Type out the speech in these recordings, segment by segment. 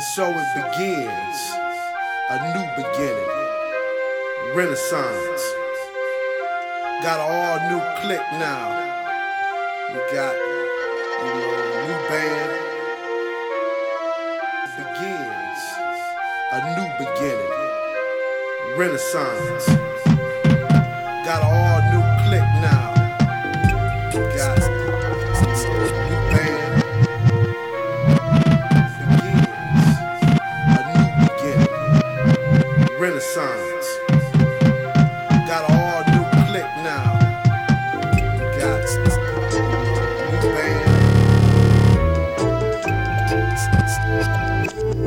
And so it begins a new beginning, renaissance. Got an all new click now. We got, you know, a new band. It begins a new beginning, renaissance. Got an all new click now. We got renaissance. Got an all new click now. Got new band.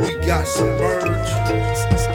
We got some merge.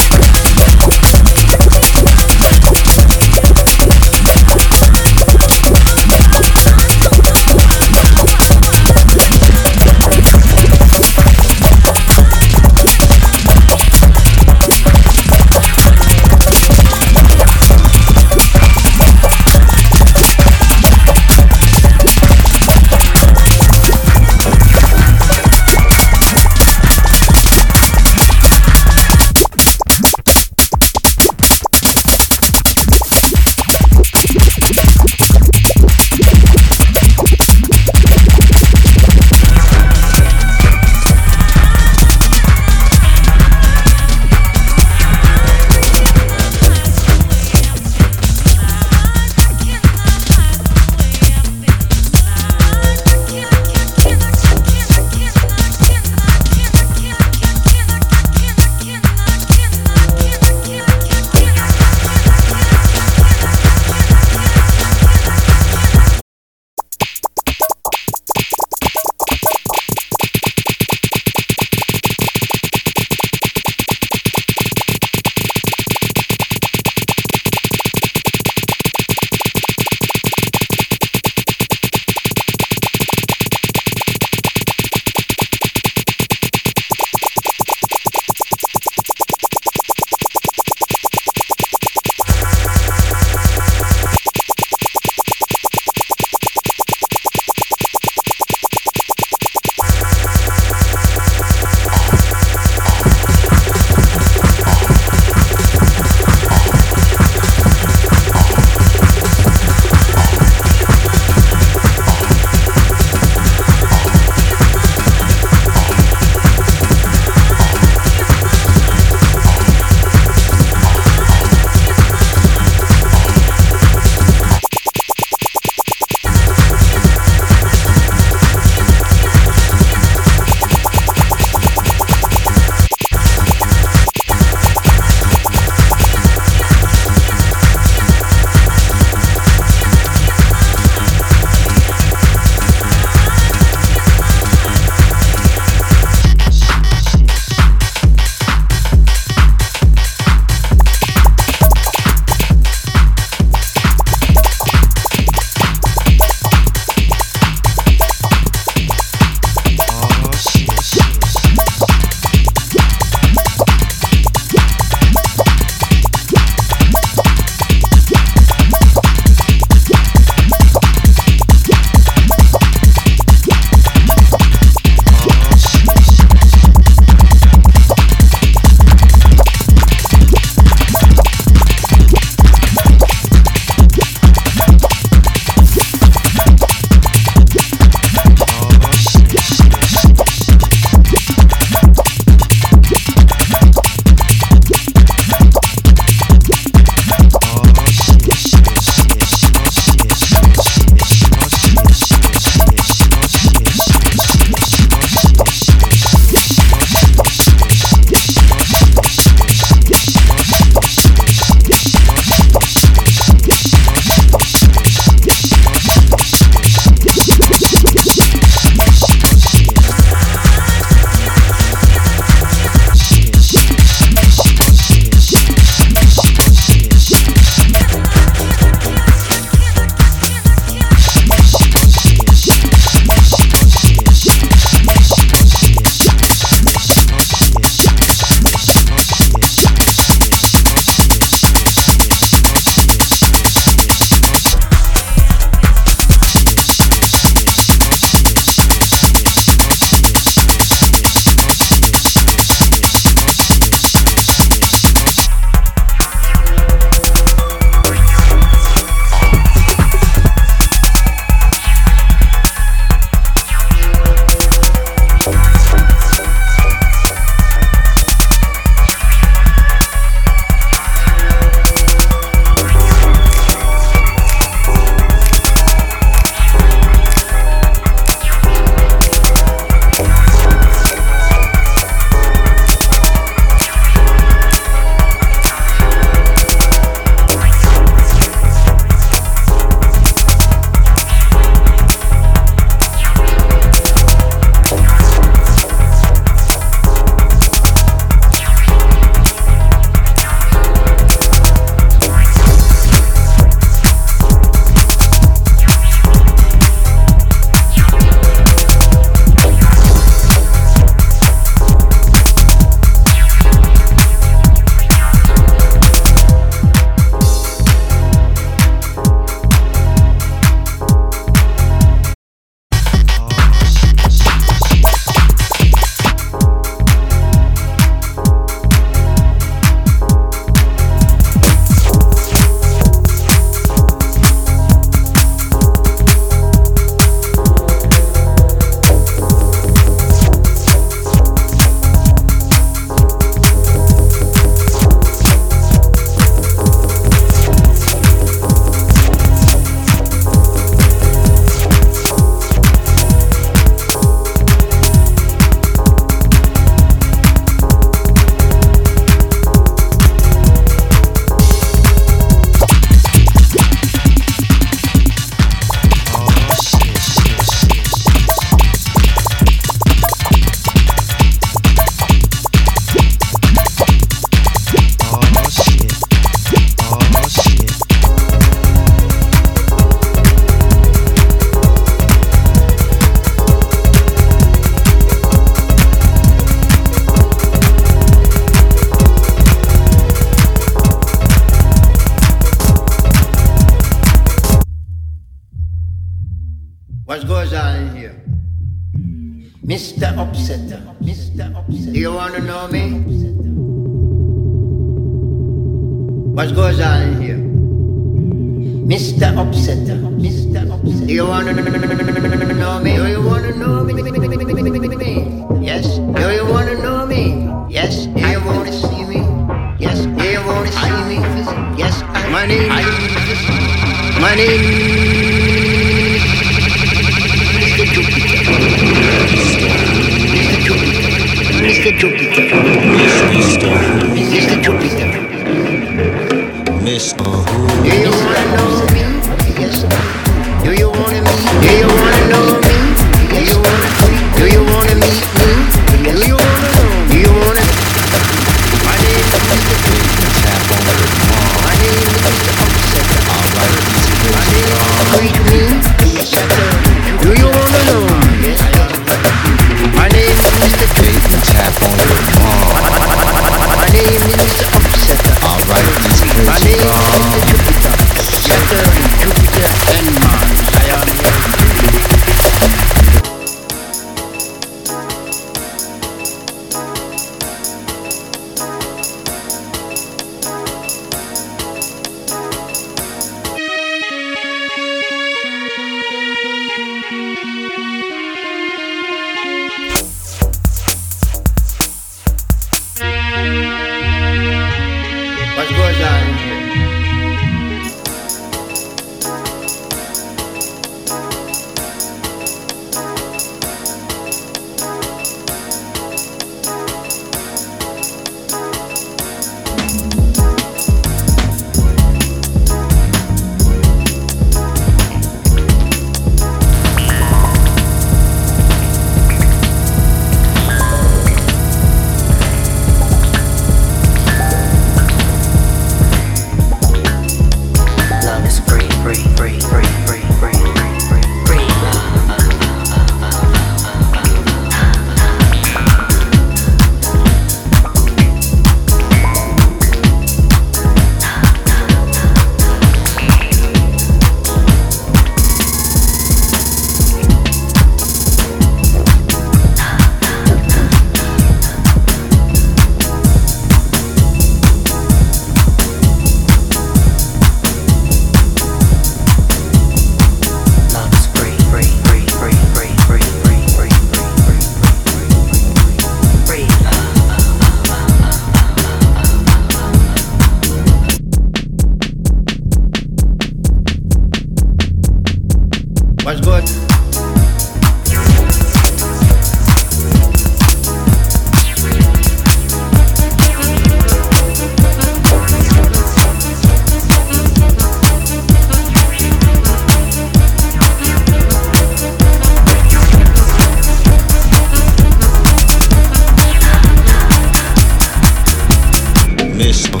Mr.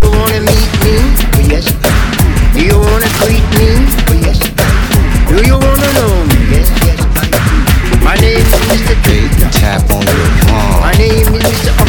You wanna meet me? Yes. Do you wanna greet me? Yes. Do you wanna know me? Yes. My name is Mr. Tap on the palm. My name is Mr.